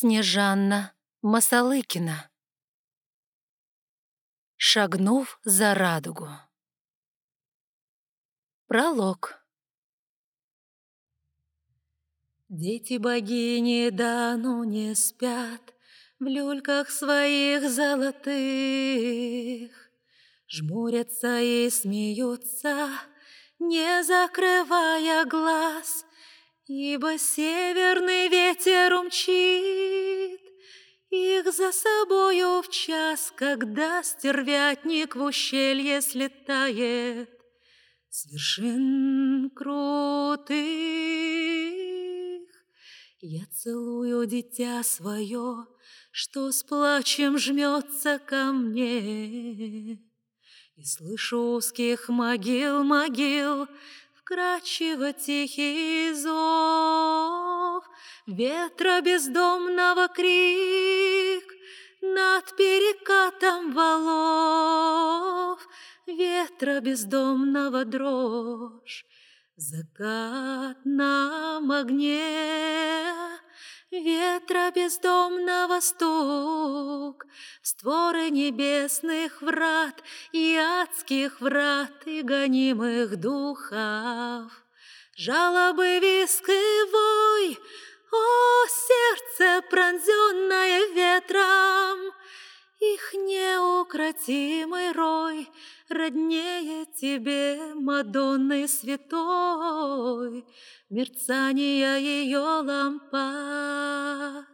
Снежанна Масалыкина. Шагнув за радугу. Пролог. Дети богини давно не спят В люльках своих золотых, Жмурятся и смеются, Не закрывая глаз, Ибо северный ветер умчит Их за собою в час, Когда стервятник в ущелье слетает С вершин крутых. Я целую дитя свое, Что с плачем жмется ко мне. И слышу узких могил, могил, Вкрадчиво тихий зов, Ветра бездомного крик Над перекатом валов, Ветра бездомного дрожь, Закат на огне ветра бездомного стук, В створы небесных врат и адских врат и гонимых духов. Жалобы, виск и сердце, пронзенное ветром, Их неукротимый рой Роднее тебе, Мадонны святой, Мерцание ее лампад,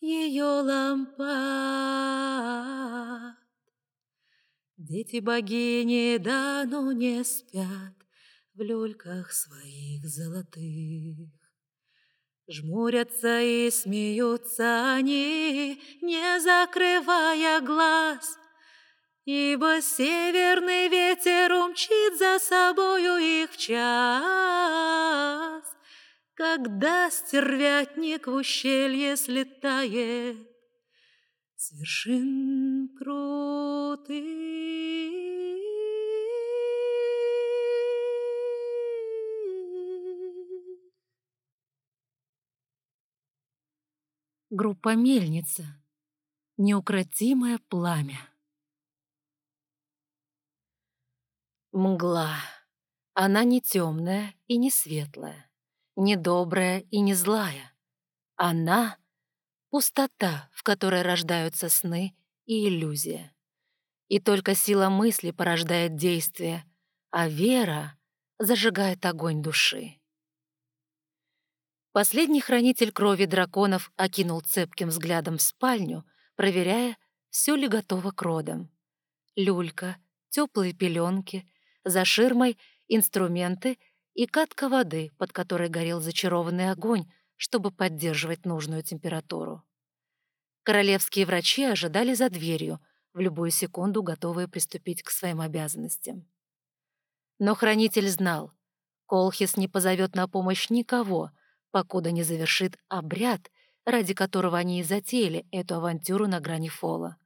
Ее лампад. Дети богини давно не спят В люльках своих золотых. Жмурятся и смеются они, Не закрывая глаз — Ибо северный ветер умчит за собою их в час, Когда стервятник в ущелье слетает С вершин крутых. Группа «Мельница». Неукротимое пламя. Мгла. Она не темная и не светлая, не добрая и не злая. Она — пустота, в которой рождаются сны и иллюзия. И только сила мысли порождает действие, а вера зажигает огонь души. Последний хранитель крови драконов окинул цепким взглядом спальню, проверяя, все ли готово к родам. Люлька, теплые пеленки, за ширмой инструменты и катка воды, под которой горел зачарованный огонь, чтобы поддерживать нужную температуру. Королевские врачи ожидали за дверью, в любую секунду готовые приступить к своим обязанностям. Но хранитель знал, Колхис не позовет на помощь никого, покуда не завершит обряд, ради которого они и затеяли эту авантюру на грани фола,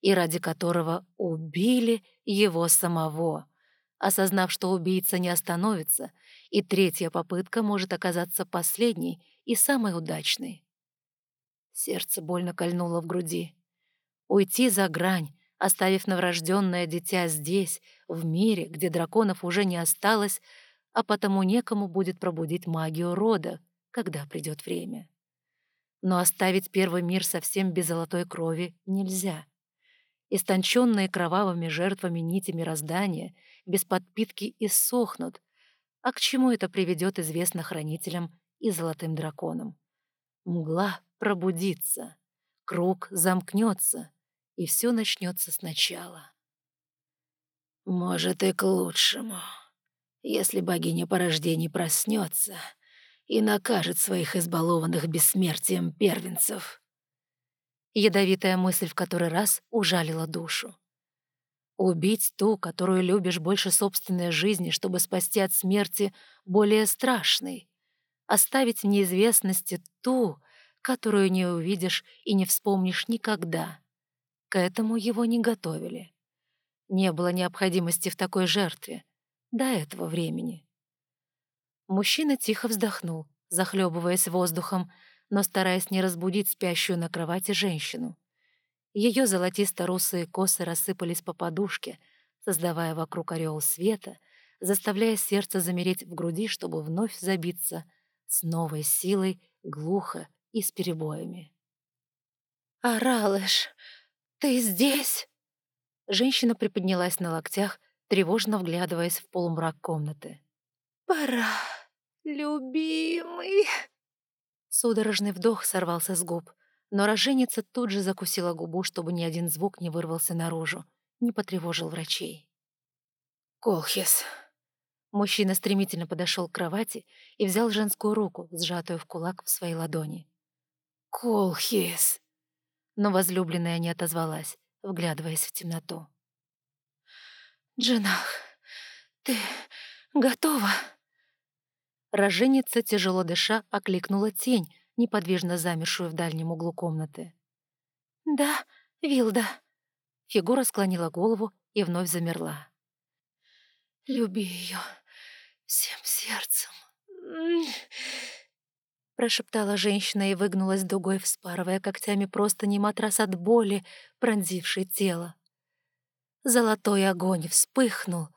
и ради которого убили его самого — осознав, что убийца не остановится, и третья попытка может оказаться последней и самой удачной. Сердце больно кольнуло в груди. Уйти за грань, оставив новорожденное дитя здесь, в мире, где драконов уже не осталось, а потому некому будет пробудить магию рода, когда придет время. Но оставить первый мир совсем без золотой крови нельзя. Истонченные кровавыми жертвами нити мироздания без подпитки иссохнут. А к чему это приведет, известно хранителям и золотым драконам? Мгла пробудится, круг замкнется, и все начнется сначала. Может, и к лучшему, если богиня порождений проснется и накажет своих избалованных бессмертием первенцев. Ядовитая мысль в который раз ужалила душу. Убить ту, которую любишь больше собственной жизни, чтобы спасти от смерти более страшной. Оставить в неизвестности ту, которую не увидишь и не вспомнишь никогда. К этому его не готовили. Не было необходимости в такой жертве до этого времени. Мужчина тихо вздохнул, захлебываясь воздухом, но стараясь не разбудить спящую на кровати женщину. Ее золотисто-русые косы рассыпались по подушке, создавая вокруг ореол света, заставляя сердце замереть в груди, чтобы вновь забиться с новой силой, глухо и с перебоями. «Аралыш, ты здесь?» Женщина приподнялась на локтях, тревожно вглядываясь в полумрак комнаты. «Пора, любимый!» Судорожный вдох сорвался с губ, но роженица тут же закусила губу, чтобы ни один звук не вырвался наружу, не потревожил врачей. «Колхис!» Мужчина стремительно подошел к кровати и взял женскую руку, сжатую в кулак в своей ладони. «Колхис!» Но возлюбленная не отозвалась, вглядываясь в темноту. «Джинах, ты готова?» Роженица, тяжело дыша, окликнула тень, неподвижно замершую в дальнем углу комнаты. «Да, Вилда». Фигура склонила голову и вновь замерла. «Люби ее всем сердцем», — прошептала женщина и выгнулась дугой, вспарывая когтями просто не матрас от боли, пронзивший тело. Золотой огонь вспыхнул,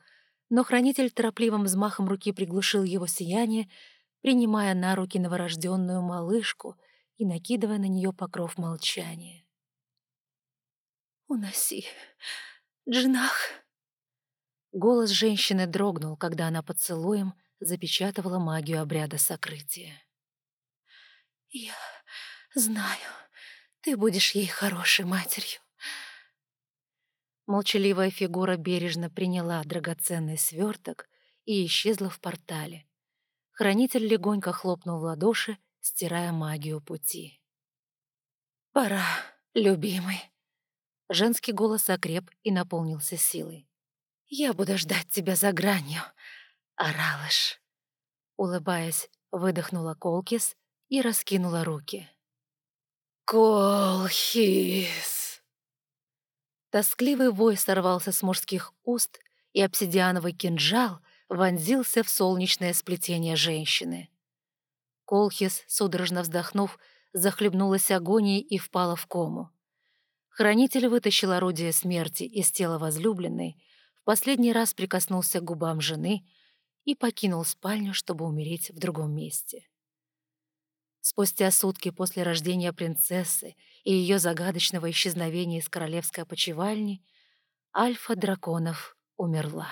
но хранитель торопливым взмахом руки приглушил его сияние, принимая на руки новорожденную малышку и накидывая на нее покров молчания. «Уноси, Джинах!» Голос женщины дрогнул, когда она поцелуем запечатывала магию обряда сокрытия. «Я знаю, ты будешь ей хорошей матерью». Молчаливая фигура бережно приняла драгоценный сверток и исчезла в портале. Хранитель легонько хлопнул в ладоши, стирая магию пути. «Пора, любимый». Женский голос окреп и наполнился силой. «Я буду ждать тебя за гранью, Аралыш». Улыбаясь, выдохнула Колкис и раскинула руки. «Колхис!» Тоскливый вой сорвался с мужских уст, и обсидиановый кинжал вонзился в солнечное сплетение женщины. Колхис, судорожно вздохнув, захлебнулась агонией и впала в кому. Хранитель вытащил орудие смерти из тела возлюбленной в последний раз прикоснулся к губам жены и покинул спальню, чтобы умереть в другом месте. Спустя сутки после рождения принцессы и ее загадочного исчезновения из королевской опочивальни Альфа драконов умерла.